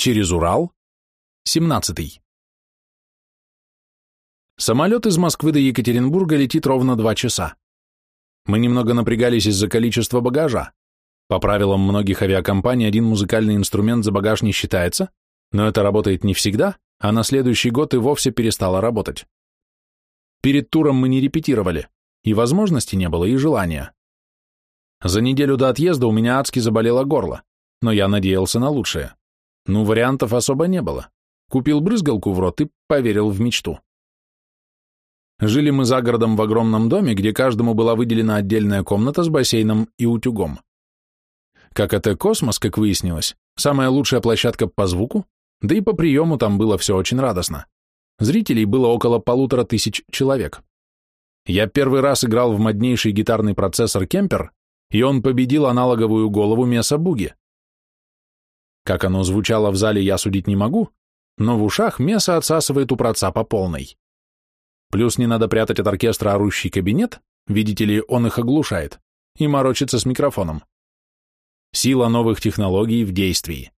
Через Урал. 17. Самолет из Москвы до Екатеринбурга летит ровно два часа. Мы немного напрягались из-за количества багажа. По правилам многих авиакомпаний один музыкальный инструмент за багаж не считается, но это работает не всегда, а на следующий год и вовсе перестало работать. Перед туром мы не репетировали, и возможности не было, и желания. За неделю до отъезда у меня адски заболело горло, но я надеялся на лучшее. Ну, вариантов особо не было. Купил брызгалку в рот и поверил в мечту. Жили мы за городом в огромном доме, где каждому была выделена отдельная комната с бассейном и утюгом. Как это космос, как выяснилось, самая лучшая площадка по звуку, да и по приему там было все очень радостно. Зрителей было около полутора тысяч человек. Я первый раз играл в моднейший гитарный процессор Кемпер, и он победил аналоговую голову Меса Буги. Как оно звучало в зале, я судить не могу, но в ушах Меса отсасывает у праца по полной. Плюс не надо прятать от оркестра орущий кабинет, видите ли, он их оглушает, и морочится с микрофоном. Сила новых технологий в действии.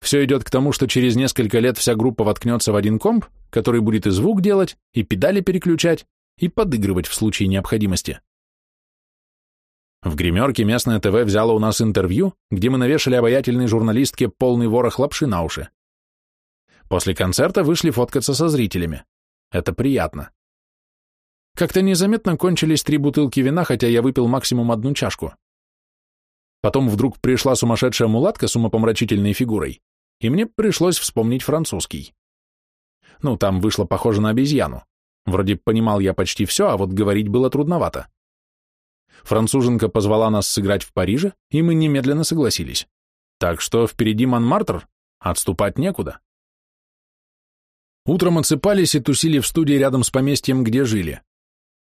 Все идет к тому, что через несколько лет вся группа воткнется в один комп, который будет и звук делать, и педали переключать, и подыгрывать в случае необходимости. В гримерке местное ТВ взяло у нас интервью, где мы навешали обаятельной журналистке полный ворох лапши на уши. После концерта вышли фоткаться со зрителями. Это приятно. Как-то незаметно кончились три бутылки вина, хотя я выпил максимум одну чашку. Потом вдруг пришла сумасшедшая мулатка с умопомрачительной фигурой, и мне пришлось вспомнить французский. Ну, там вышло похоже на обезьяну. Вроде понимал я почти все, а вот говорить было трудновато. Француженка позвала нас сыграть в Париже, и мы немедленно согласились. Так что впереди Монмартр, отступать некуда. Утром отсыпались и тусили в студии рядом с поместьем, где жили.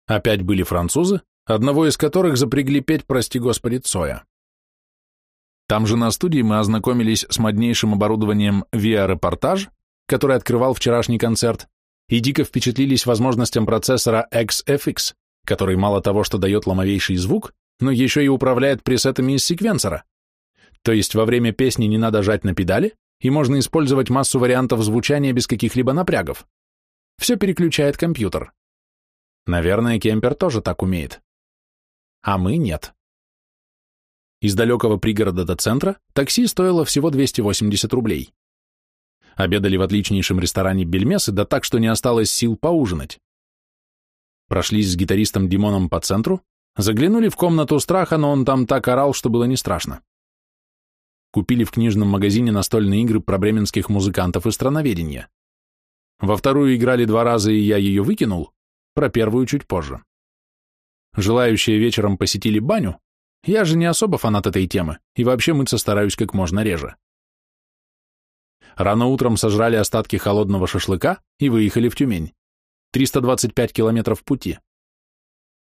Опять были французы, одного из которых запрягли петь «Прости Господи, Цоя». Там же на студии мы ознакомились с моднейшим оборудованием Reportage, который открывал вчерашний концерт, и дико впечатлились возможностям процессора XFX, который мало того, что дает ломовейший звук, но еще и управляет пресетами из секвенсора. То есть во время песни не надо жать на педали, и можно использовать массу вариантов звучания без каких-либо напрягов. Все переключает компьютер. Наверное, Кемпер тоже так умеет. А мы нет. Из далекого пригорода до центра такси стоило всего 280 рублей. Обедали в отличнейшем ресторане Бельмесы, да так, что не осталось сил поужинать. Прошлись с гитаристом Димоном по центру, заглянули в комнату страха, но он там так орал, что было не страшно. Купили в книжном магазине настольные игры про бременских музыкантов и страноведения. Во вторую играли два раза, и я ее выкинул, про первую чуть позже. Желающие вечером посетили баню, я же не особо фанат этой темы, и вообще мыться стараюсь как можно реже. Рано утром сожрали остатки холодного шашлыка и выехали в Тюмень. 325 километров пути.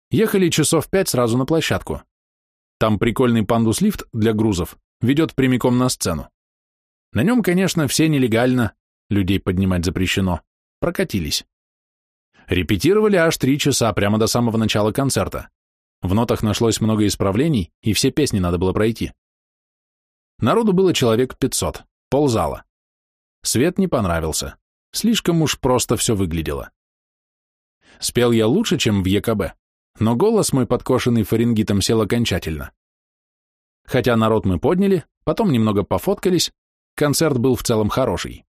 Ехали часов пять сразу на площадку. Там прикольный пандус-лифт для грузов ведет прямиком на сцену. На нем, конечно, все нелегально, людей поднимать запрещено, прокатились. Репетировали аж три часа, прямо до самого начала концерта. В нотах нашлось много исправлений, и все песни надо было пройти. Народу было человек 500, ползала. Свет не понравился. Слишком уж просто все выглядело. Спел я лучше, чем в ЕКБ, но голос мой, подкошенный фарингитом, сел окончательно. Хотя народ мы подняли, потом немного пофоткались, концерт был в целом хороший.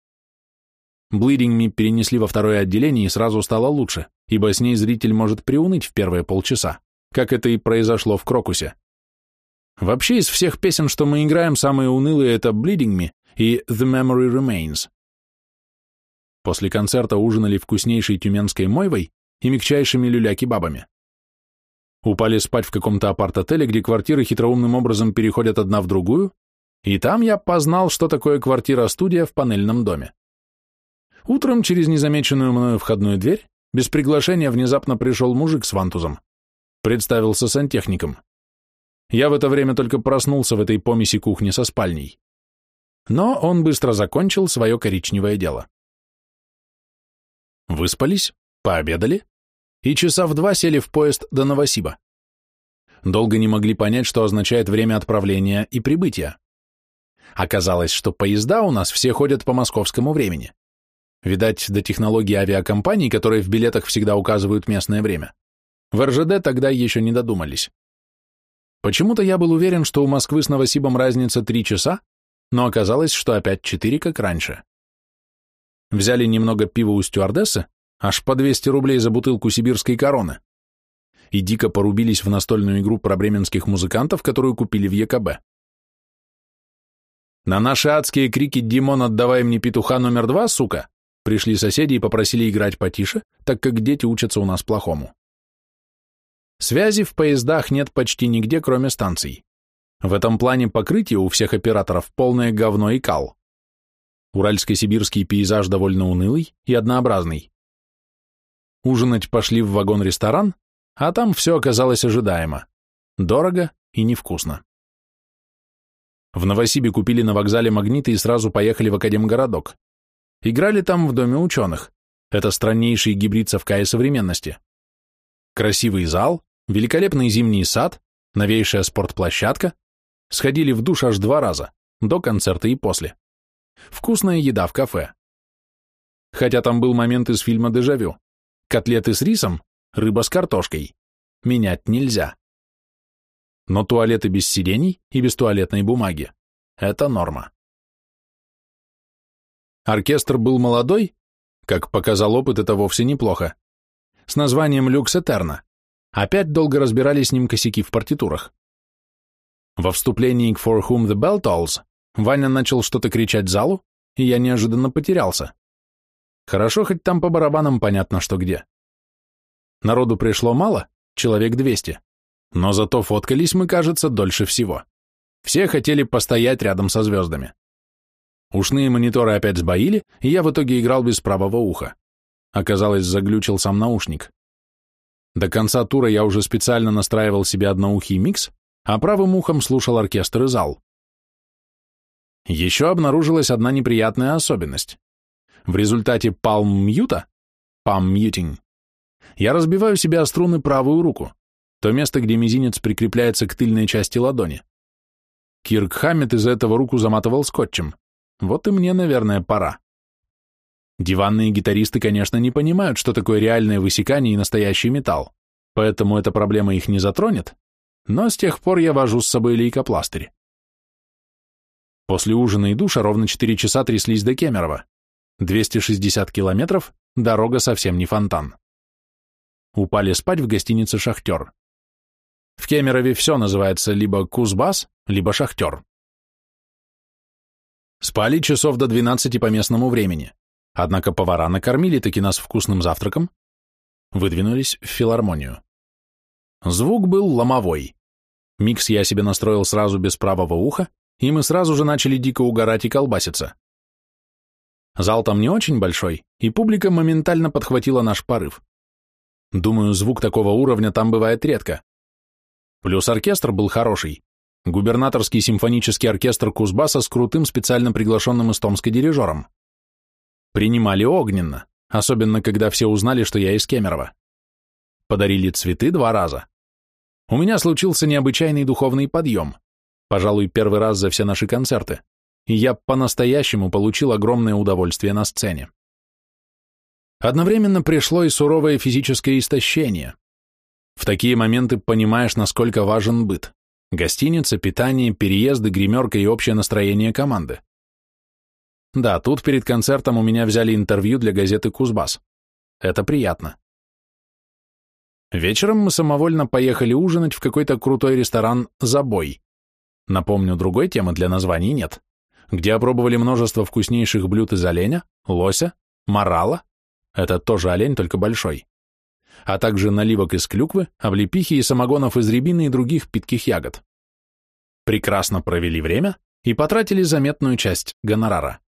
Bleeding Me перенесли во второе отделение и сразу стало лучше, ибо с ней зритель может приуныть в первые полчаса как это и произошло в Крокусе. Вообще из всех песен, что мы играем, самые унылые — это Bleeding Me и The Memory Remains. После концерта ужинали вкуснейшей тюменской мойвой и мягчайшими люля-кебабами. Упали спать в каком-то апарт-отеле, где квартиры хитроумным образом переходят одна в другую, и там я познал, что такое квартира-студия в панельном доме. Утром через незамеченную мною входную дверь без приглашения внезапно пришел мужик с вантузом. Представился сантехником. Я в это время только проснулся в этой помеси кухни со спальней. Но он быстро закончил свое коричневое дело. Выспались, пообедали и часа в два сели в поезд до Новосиба. Долго не могли понять, что означает время отправления и прибытия. Оказалось, что поезда у нас все ходят по московскому времени. Видать, до технологии авиакомпаний, которые в билетах всегда указывают местное время. В РЖД тогда еще не додумались. Почему-то я был уверен, что у Москвы с Новосибом разница три часа, но оказалось, что опять четыре, как раньше. Взяли немного пива у стюардессы, аж по 200 рублей за бутылку сибирской короны, и дико порубились в настольную игру про бременских музыкантов, которую купили в ЕКБ. На наши адские крики «Димон, отдавай мне петуха номер два, сука!» пришли соседи и попросили играть потише, так как дети учатся у нас плохому. Связи в поездах нет почти нигде, кроме станций. В этом плане покрытие у всех операторов полное говно и кал. Уральско-сибирский пейзаж довольно унылый и однообразный. Ужинать пошли в вагон-ресторан, а там все оказалось ожидаемо. Дорого и невкусно. В Новосибе купили на вокзале магниты и сразу поехали в Академгородок. Играли там в Доме ученых. Это страннейший гибрид совка и современности. Красивый зал, великолепный зимний сад, новейшая спортплощадка. Сходили в душ аж два раза, до концерта и после. Вкусная еда в кафе. Хотя там был момент из фильма «Дежавю». Котлеты с рисом, рыба с картошкой. Менять нельзя. Но туалеты без сидений и без туалетной бумаги – это норма. Оркестр был молодой, как показал опыт, это вовсе неплохо, с названием «Люкс Этерна». Опять долго разбирали с ним косяки в партитурах. Во вступлении к «For Whom the Bell Tolls» Ваня начал что-то кричать залу, и я неожиданно потерялся. Хорошо, хоть там по барабанам понятно, что где. Народу пришло мало, человек 200, но зато фоткались мы, кажется, дольше всего. Все хотели постоять рядом со звездами. Ушные мониторы опять сбоили, и я в итоге играл без правого уха. Оказалось, заглючил сам наушник. До конца тура я уже специально настраивал себе одноухий микс, а правым ухом слушал оркестр и зал. Еще обнаружилась одна неприятная особенность. В результате палм-мьюта, палм-мьютинг, я разбиваю себе о струны правую руку, то место, где мизинец прикрепляется к тыльной части ладони. Кирк Хаммет из этого руку заматывал скотчем. Вот и мне, наверное, пора. Диванные гитаристы, конечно, не понимают, что такое реальное высекание и настоящий металл, поэтому эта проблема их не затронет, но с тех пор я вожу с собой лейкопластырь. После ужина и душа ровно 4 часа тряслись до Кемерово. 260 километров, дорога совсем не фонтан. Упали спать в гостинице «Шахтер». В Кемерове все называется либо Кузбасс, либо Шахтер. Спали часов до 12 по местному времени, однако повара накормили таки нас вкусным завтраком, выдвинулись в филармонию. Звук был ломовой. Микс я себе настроил сразу без правого уха, и мы сразу же начали дико угорать и колбаситься. Зал там не очень большой, и публика моментально подхватила наш порыв. Думаю, звук такого уровня там бывает редко. Плюс оркестр был хороший, губернаторский симфонический оркестр Кузбасса с крутым специально приглашенным из Томска дирижером. Принимали огненно, особенно когда все узнали, что я из Кемерово. Подарили цветы два раза. У меня случился необычайный духовный подъем, пожалуй, первый раз за все наши концерты, и я по-настоящему получил огромное удовольствие на сцене. Одновременно пришло и суровое физическое истощение. В такие моменты понимаешь, насколько важен быт. Гостиница, питание, переезды, гримерка и общее настроение команды. Да, тут перед концертом у меня взяли интервью для газеты «Кузбасс». Это приятно. Вечером мы самовольно поехали ужинать в какой-то крутой ресторан «Забой». Напомню, другой темы для названий нет, где опробовали множество вкуснейших блюд из оленя, лося, морала, это тоже олень, только большой, а также наливок из клюквы, облепихи и самогонов из рябины и других питких ягод. Прекрасно провели время и потратили заметную часть гонорара.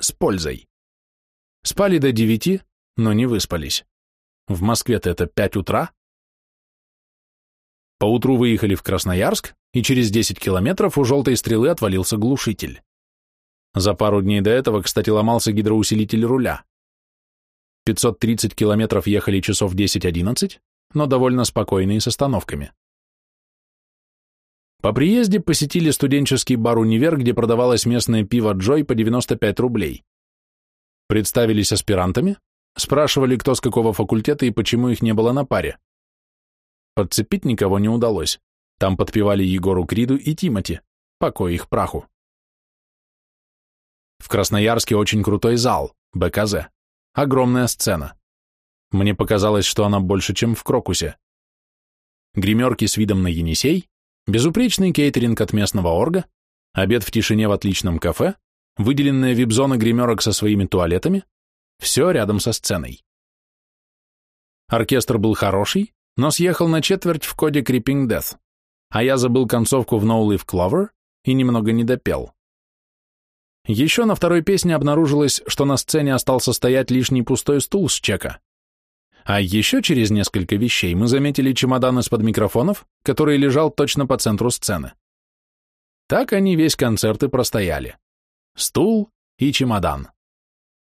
С пользой. Спали до девяти, но не выспались. В Москве-то это пять утра. Поутру выехали в Красноярск, и через 10 километров у желтой стрелы отвалился глушитель. За пару дней до этого, кстати, ломался гидроусилитель руля. 530 километров ехали часов 10-11, но довольно спокойно и с остановками. По приезде посетили студенческий бар «Универ», где продавалось местное пиво «Джой» по 95 рублей. Представились аспирантами, спрашивали, кто с какого факультета и почему их не было на паре. Подцепить никого не удалось. Там подпевали Егору Криду и Тимати, покой их праху. В Красноярске очень крутой зал, БКЗ. Огромная сцена. Мне показалось, что она больше, чем в Крокусе. Гримерки с видом на Енисей, безупречный кейтеринг от местного орга, обед в тишине в отличном кафе, выделенная вип-зона гримерок со своими туалетами, все рядом со сценой. Оркестр был хороший, но съехал на четверть в коде Creeping Death, а я забыл концовку в No Leaf Clover и немного не допел. Еще на второй песне обнаружилось, что на сцене остался стоять лишний пустой стул с чека. А еще через несколько вещей мы заметили чемодан из-под микрофонов, который лежал точно по центру сцены. Так они весь концерт и простояли. Стул и чемодан.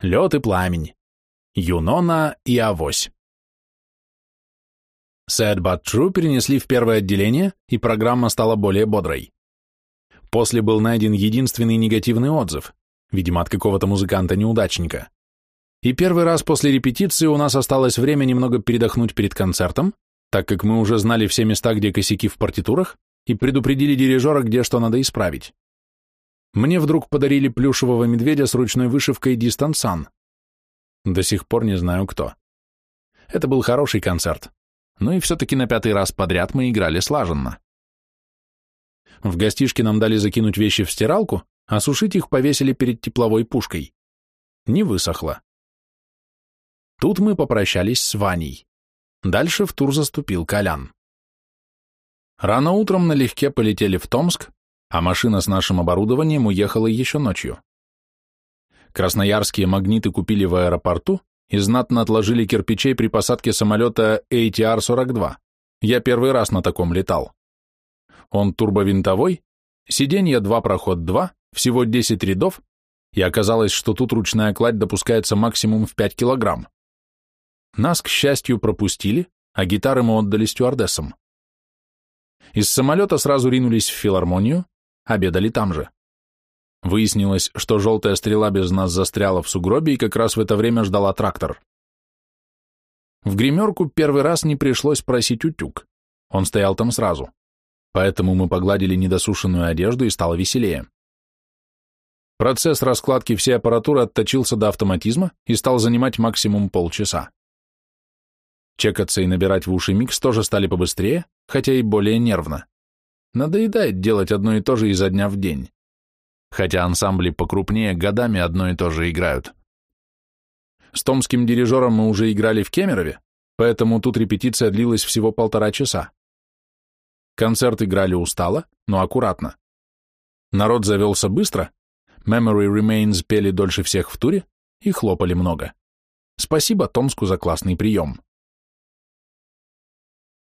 Лед и пламень. Юнона и авось. Sad But True перенесли в первое отделение, и программа стала более бодрой. После был найден единственный негативный отзыв, видимо, от какого-то музыканта-неудачника. И первый раз после репетиции у нас осталось время немного передохнуть перед концертом, так как мы уже знали все места, где косяки в партитурах, и предупредили дирижера, где что надо исправить. Мне вдруг подарили плюшевого медведя с ручной вышивкой «Дистансан». До сих пор не знаю кто. Это был хороший концерт. Ну и все-таки на пятый раз подряд мы играли слаженно. В гостишке нам дали закинуть вещи в стиралку, а сушить их повесили перед тепловой пушкой. Не высохло. Тут мы попрощались с Ваней. Дальше в тур заступил Колян. Рано утром налегке полетели в Томск, а машина с нашим оборудованием уехала еще ночью. Красноярские магниты купили в аэропорту и знатно отложили кирпичей при посадке самолета ATR-42. Я первый раз на таком летал. Он турбовинтовой, сиденье 2 проход 2, всего 10 рядов, и оказалось, что тут ручная кладь допускается максимум в 5 килограмм. Нас, к счастью, пропустили, а гитары мы отдали стюардессам. Из самолета сразу ринулись в филармонию, обедали там же. Выяснилось, что желтая стрела без нас застряла в сугробе и как раз в это время ждала трактор. В гримерку первый раз не пришлось просить утюг. Он стоял там сразу. Поэтому мы погладили недосушенную одежду и стало веселее. Процесс раскладки всей аппаратуры отточился до автоматизма и стал занимать максимум полчаса. Чекаться и набирать в уши микс тоже стали побыстрее, хотя и более нервно. Надоедает делать одно и то же изо дня в день. Хотя ансамбли покрупнее годами одно и то же играют. С томским дирижером мы уже играли в Кемерове, поэтому тут репетиция длилась всего полтора часа. Концерт играли устало, но аккуратно. Народ завелся быстро, Memory Remains пели дольше всех в туре и хлопали много. Спасибо Томску за классный прием.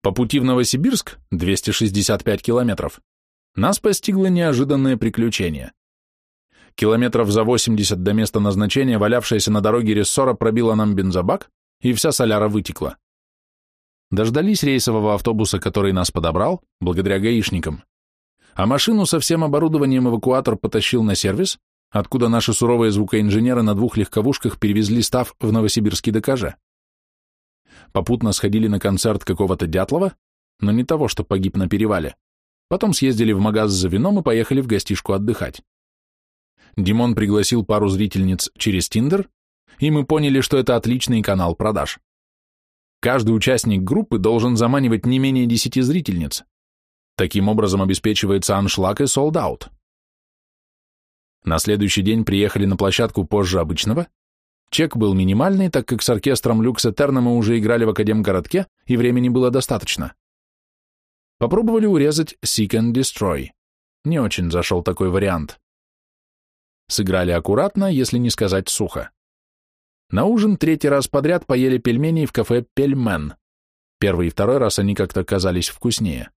По пути в Новосибирск, 265 километров, нас постигло неожиданное приключение. Километров за 80 до места назначения валявшаяся на дороге рессора пробила нам бензобак, и вся соляра вытекла. Дождались рейсового автобуса, который нас подобрал, благодаря гаишникам, а машину со всем оборудованием эвакуатор потащил на сервис, откуда наши суровые звукоинженеры на двух легковушках перевезли став в Новосибирский ДКЖ попутно сходили на концерт какого-то Дятлова, но не того, что погиб на перевале. Потом съездили в магаз за вином и поехали в гостишку отдыхать. Димон пригласил пару зрительниц через Тиндер, и мы поняли, что это отличный канал продаж. Каждый участник группы должен заманивать не менее десяти зрительниц. Таким образом обеспечивается аншлаг и sold-out. На следующий день приехали на площадку позже обычного, Чек был минимальный, так как с оркестром Lux Aeterna мы уже играли в Академгородке, и времени было достаточно. Попробовали урезать Seek and Destroy. Не очень зашел такой вариант. Сыграли аккуратно, если не сказать сухо. На ужин третий раз подряд поели пельмени в кафе «Пельмен». Первый и второй раз они как-то казались вкуснее.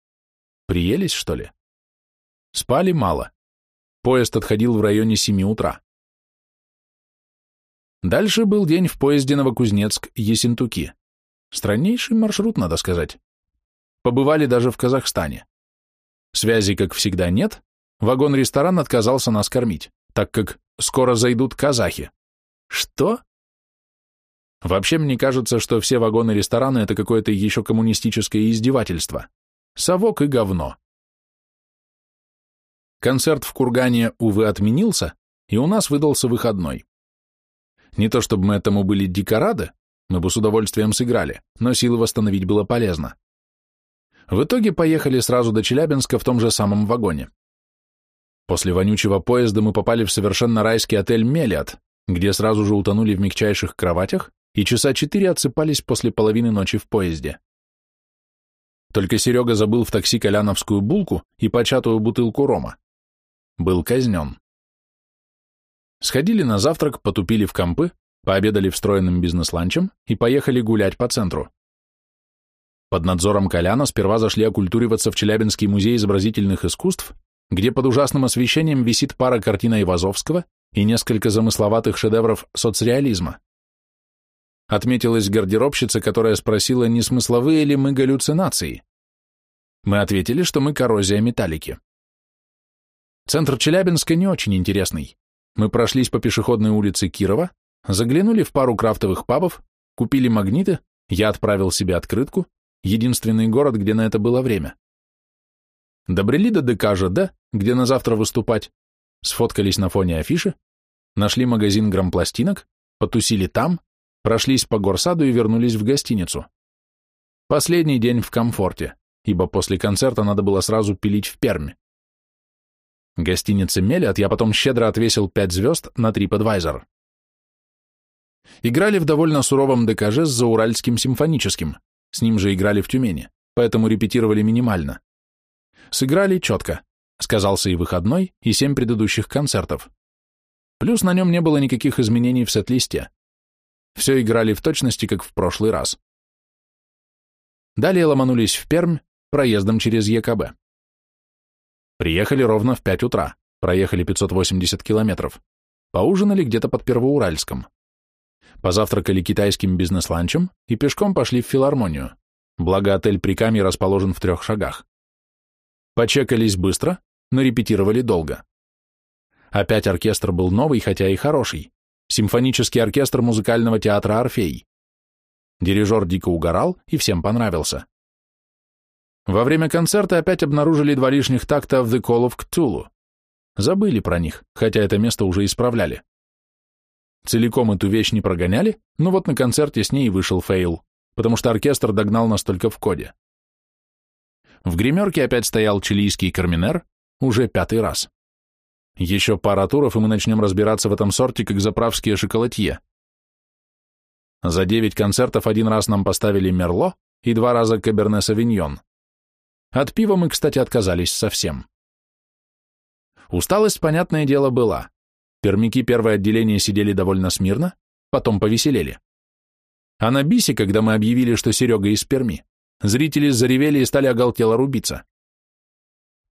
Приелись, что ли? Спали мало. Поезд отходил в районе семи утра. Дальше был день в поезде Новокузнецк-Есентуки. Страннейший маршрут, надо сказать. Побывали даже в Казахстане. Связи, как всегда, нет, вагон-ресторан отказался нас кормить, так как скоро зайдут казахи. Что? Вообще, мне кажется, что все вагоны-рестораны — это какое-то еще коммунистическое издевательство. Совок и говно. Концерт в Кургане, увы, отменился, и у нас выдался выходной. Не то чтобы мы этому были дико рады, мы бы с удовольствием сыграли, но силы восстановить было полезно. В итоге поехали сразу до Челябинска в том же самом вагоне. После вонючего поезда мы попали в совершенно райский отель «Мелиот», где сразу же утонули в мягчайших кроватях и часа четыре отсыпались после половины ночи в поезде. Только Серега забыл в такси коляновскую булку и початую бутылку рома. Был казнен. Сходили на завтрак, потупили в компы, пообедали встроенным бизнес-ланчем и поехали гулять по центру. Под надзором Коляна сперва зашли окультуриваться в Челябинский музей изобразительных искусств, где под ужасным освещением висит пара картин Ивазовского и несколько замысловатых шедевров соцреализма. Отметилась гардеробщица, которая спросила, не смысловые ли мы галлюцинации. Мы ответили, что мы коррозия металлики. Центр Челябинска не очень интересный. Мы прошлись по пешеходной улице Кирова, заглянули в пару крафтовых пабов, купили магниты, я отправил себе открытку, единственный город, где на это было время. Добрели до ДК ЖД, где на завтра выступать, сфоткались на фоне афиши, нашли магазин грампластинок, потусили там, прошлись по горсаду и вернулись в гостиницу. Последний день в комфорте, ибо после концерта надо было сразу пилить в Перми. Гостинице Мелиот я потом щедро отвесил пять звезд на TripAdvisor. Играли в довольно суровом ДКЖ с Зауральским симфоническим, с ним же играли в Тюмени, поэтому репетировали минимально. Сыграли четко, сказался и выходной, и семь предыдущих концертов. Плюс на нем не было никаких изменений в сет-листе. Все играли в точности, как в прошлый раз. Далее ломанулись в Пермь проездом через ЕКБ. Приехали ровно в 5 утра, проехали 580 километров. Поужинали где-то под Первоуральском. Позавтракали китайским бизнес-ланчем и пешком пошли в филармонию, благо отель при Каме расположен в трех шагах. Почекались быстро, но репетировали долго. Опять оркестр был новый, хотя и хороший. Симфонический оркестр музыкального театра «Орфей». Дирижер дико угорал и всем понравился. Во время концерта опять обнаружили два лишних такта в The Call of Cthulhu. Забыли про них, хотя это место уже исправляли. Целиком эту вещь не прогоняли, но вот на концерте с ней вышел фейл, потому что оркестр догнал нас только в коде. В гримерке опять стоял чилийский карминер, уже пятый раз. Еще пара туров, и мы начнем разбираться в этом сорте, как заправские шоколадье. За девять концертов один раз нам поставили Мерло и два раза Каберне Савиньон. От пива мы, кстати, отказались совсем. Усталость, понятное дело, была. Пермяки первое отделение сидели довольно смирно, потом повеселели. А на бисе, когда мы объявили, что Серега из Перми, зрители заревели и стали оголтело рубиться.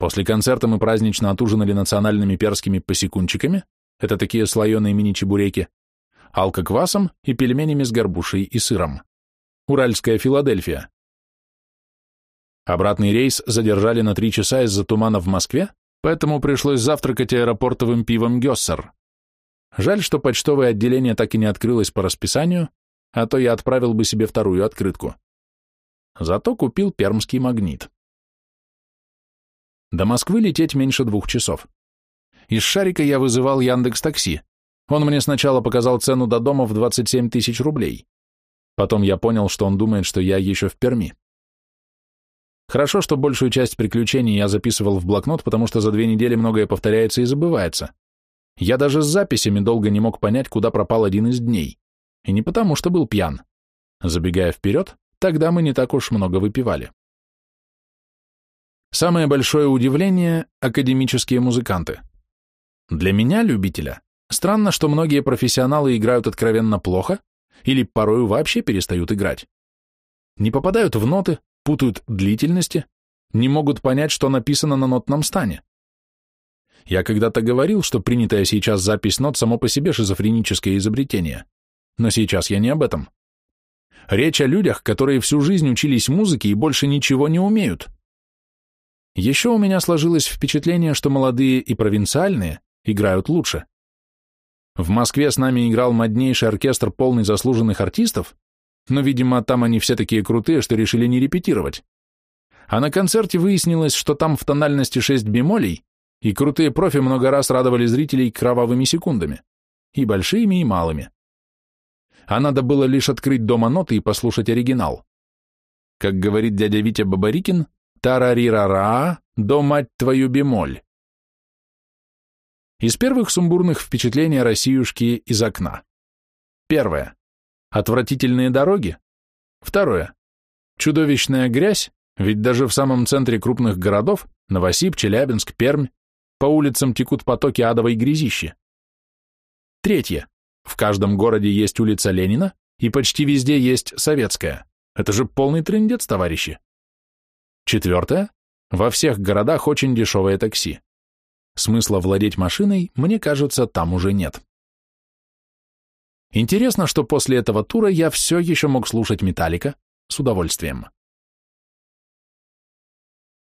После концерта мы празднично отужинали национальными перскими посекунчиками, это такие слоеные мини-чебуреки, алкоквасом и пельменями с горбушей и сыром. Уральская Филадельфия. Обратный рейс задержали на три часа из-за тумана в Москве, поэтому пришлось завтракать аэропортовым пивом Гессер. Жаль, что почтовое отделение так и не открылось по расписанию, а то я отправил бы себе вторую открытку. Зато купил пермский магнит. До Москвы лететь меньше двух часов. Из Шарика я вызывал Яндекс Такси. Он мне сначала показал цену до дома в 27 тысяч рублей. Потом я понял, что он думает, что я еще в Перми. Хорошо, что большую часть приключений я записывал в блокнот, потому что за две недели многое повторяется и забывается. Я даже с записями долго не мог понять, куда пропал один из дней. И не потому, что был пьян. Забегая вперед, тогда мы не так уж много выпивали. Самое большое удивление – академические музыканты. Для меня, любителя, странно, что многие профессионалы играют откровенно плохо или порою вообще перестают играть. Не попадают в ноты, путают длительности, не могут понять, что написано на нотном стане. Я когда-то говорил, что принятая сейчас запись нот само по себе шизофреническое изобретение, но сейчас я не об этом. Речь о людях, которые всю жизнь учились музыке и больше ничего не умеют. Еще у меня сложилось впечатление, что молодые и провинциальные играют лучше. В Москве с нами играл моднейший оркестр, полный заслуженных артистов, но, видимо, там они все такие крутые, что решили не репетировать. А на концерте выяснилось, что там в тональности 6 бемолей, и крутые профи много раз радовали зрителей кровавыми секундами, и большими, и малыми. А надо было лишь открыть дома ноты и послушать оригинал. Как говорит дядя Витя Бабарикин, тарарирара, до мать твою бемоль. Из первых сумбурных впечатлений о Россиюшке из окна. Первое. Отвратительные дороги. Второе. Чудовищная грязь, ведь даже в самом центре крупных городов, Новосиб, Челябинск, Пермь, по улицам текут потоки адовой грязищи. Третье. В каждом городе есть улица Ленина, и почти везде есть Советская. Это же полный трендец, товарищи. Четвертое. Во всех городах очень дешевое такси. Смысла владеть машиной, мне кажется, там уже нет. Интересно, что после этого тура я все еще мог слушать Металлика с удовольствием.